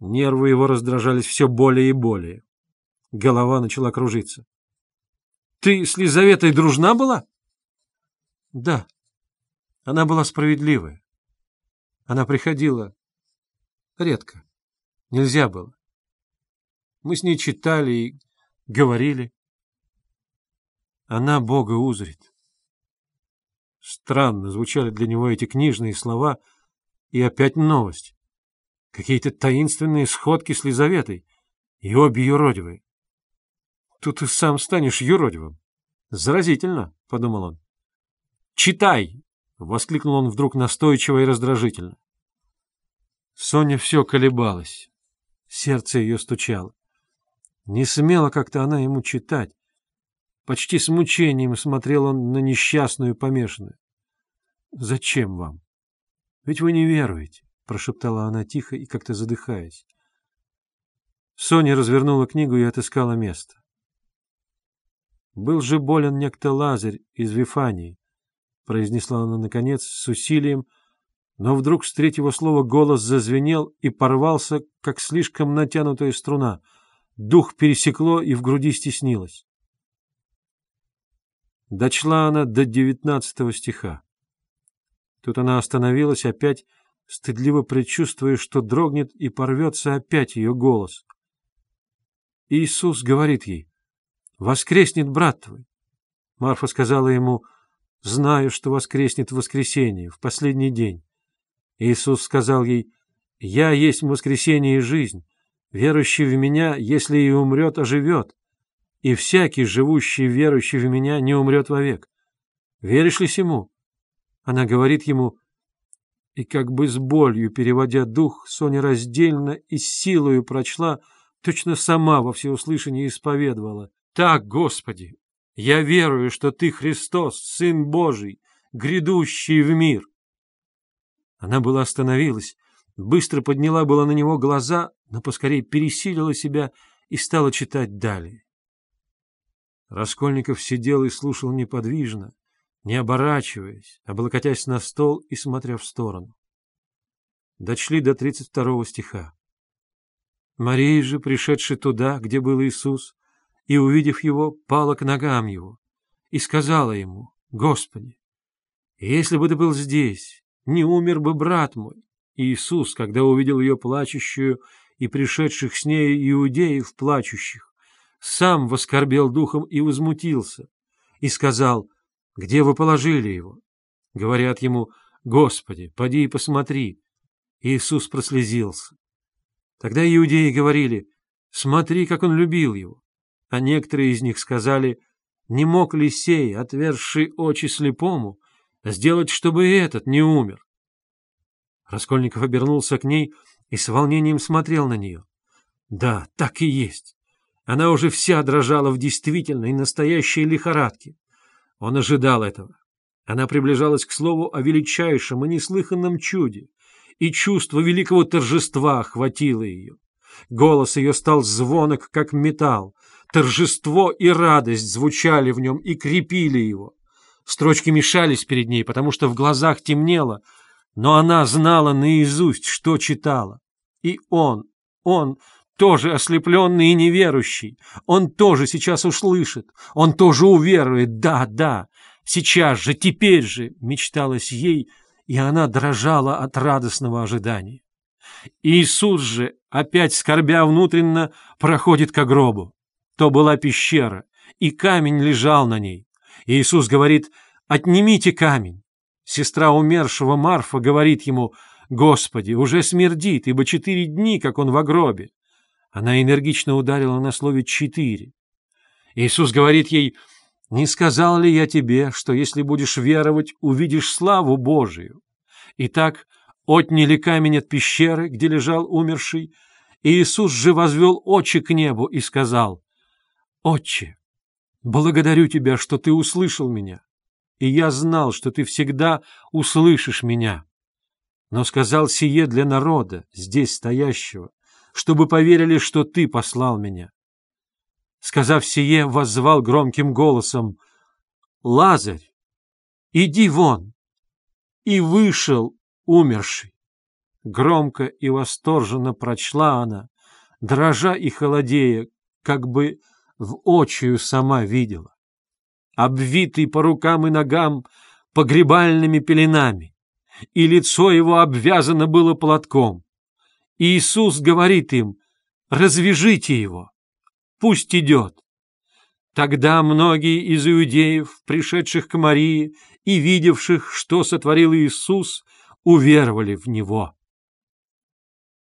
Нервы его раздражались все более и более. Голова начала кружиться. — Ты с Лизаветой дружна была? — Да. Она была справедливая. Она приходила редко. Нельзя было. Мы с ней читали и говорили. Она Бога узрит. Странно звучали для него эти книжные слова, и опять новость. Какие-то таинственные сходки с Лизаветой, и обе юродивые. Тут и сам станешь юродивым. Заразительно, — подумал он. «Читай!» — воскликнул он вдруг настойчиво и раздражительно. Соня все колебалась. Сердце ее стучало. Не смела как-то она ему читать. Почти с мучением смотрел он на несчастную помешанную. — Зачем вам? Ведь вы не веруете, — прошептала она тихо и как-то задыхаясь. Соня развернула книгу и отыскала место. «Был же болен некто Лазарь из Вифании», — произнесла она, наконец, с усилием, но вдруг с третьего слова голос зазвенел и порвался, как слишком натянутая струна. Дух пересекло и в груди стеснилось. Дочла она до девятнадцатого стиха. Тут она остановилась опять, стыдливо предчувствуя, что дрогнет и порвется опять ее голос. Иисус говорит ей, «Воскреснет брат твой». Марфа сказала ему, «Знаю, что воскреснет в воскресенье, в последний день». Иисус сказал ей, «Я есть воскресение и жизнь. Верующий в Меня, если и умрет, оживет и всякий, живущий верующий в меня, не умрет вовек. Веришь ли сему? Она говорит ему, и как бы с болью, переводя дух, Соня раздельно и силою прочла, точно сама во всеуслышание исповедовала. «Так, Господи, я верую, что Ты Христос, Сын Божий, грядущий в мир». Она была остановилась, быстро подняла была на него глаза, но поскорее пересилила себя и стала читать далее. Раскольников сидел и слушал неподвижно, не оборачиваясь, облокотясь на стол и смотря в сторону. Дочли до тридцать второго стиха. Мария же, пришедшая туда, где был Иисус, и, увидев его, пала к ногам его и сказала ему, «Господи, если бы ты был здесь, не умер бы брат мой». И Иисус, когда увидел ее плачущую и пришедших с ней иудеев плачущих, сам воскорбел духом и возмутился, и сказал, «Где вы положили его?» Говорят ему, «Господи, поди и посмотри». Иисус прослезился. Тогда иудеи говорили, «Смотри, как он любил его». А некоторые из них сказали, «Не мог ли сей, отверзший очи слепому, сделать, чтобы этот не умер?» Раскольников обернулся к ней и с волнением смотрел на нее. «Да, так и есть. Она уже вся дрожала в действительной, настоящей лихорадке. Он ожидал этого. Она приближалась к слову о величайшем и неслыханном чуде, и чувство великого торжества охватило ее. Голос ее стал звонок, как металл. Торжество и радость звучали в нем и крепили его. Строчки мешались перед ней, потому что в глазах темнело, но она знала наизусть, что читала. И он, он тоже ослепленный и неверующий. Он тоже сейчас услышит, он тоже уверует, да, да, сейчас же, теперь же, мечталось ей, и она дрожала от радостного ожидания. Иисус же, опять скорбя внутренно, проходит к гробу. То была пещера, и камень лежал на ней. Иисус говорит, «Отнимите камень». Сестра умершего Марфа говорит ему, «Господи, уже смердит, ибо четыре дни, как он в гробе». Она энергично ударила на слове «четыре». Иисус говорит ей, «Не сказал ли я тебе, что если будешь веровать, увидишь славу Божию?» Итак, отняли камень от пещеры, где лежал умерший, и Иисус же возвел очи к небу и сказал, «Отче, благодарю тебя, что ты услышал меня, и я знал, что ты всегда услышишь меня. Но сказал сие для народа, здесь стоящего, чтобы поверили, что ты послал меня. Сказав сие, воззвал громким голосом, «Лазарь, иди вон!» И вышел умерший. Громко и восторженно прочла она, дрожа и холодея, как бы в очию сама видела. Обвитый по рукам и ногам погребальными пеленами, и лицо его обвязано было платком. Иисус говорит им, развяжите его, пусть идет. Тогда многие из иудеев, пришедших к Марии и видевших, что сотворил Иисус, уверовали в Него.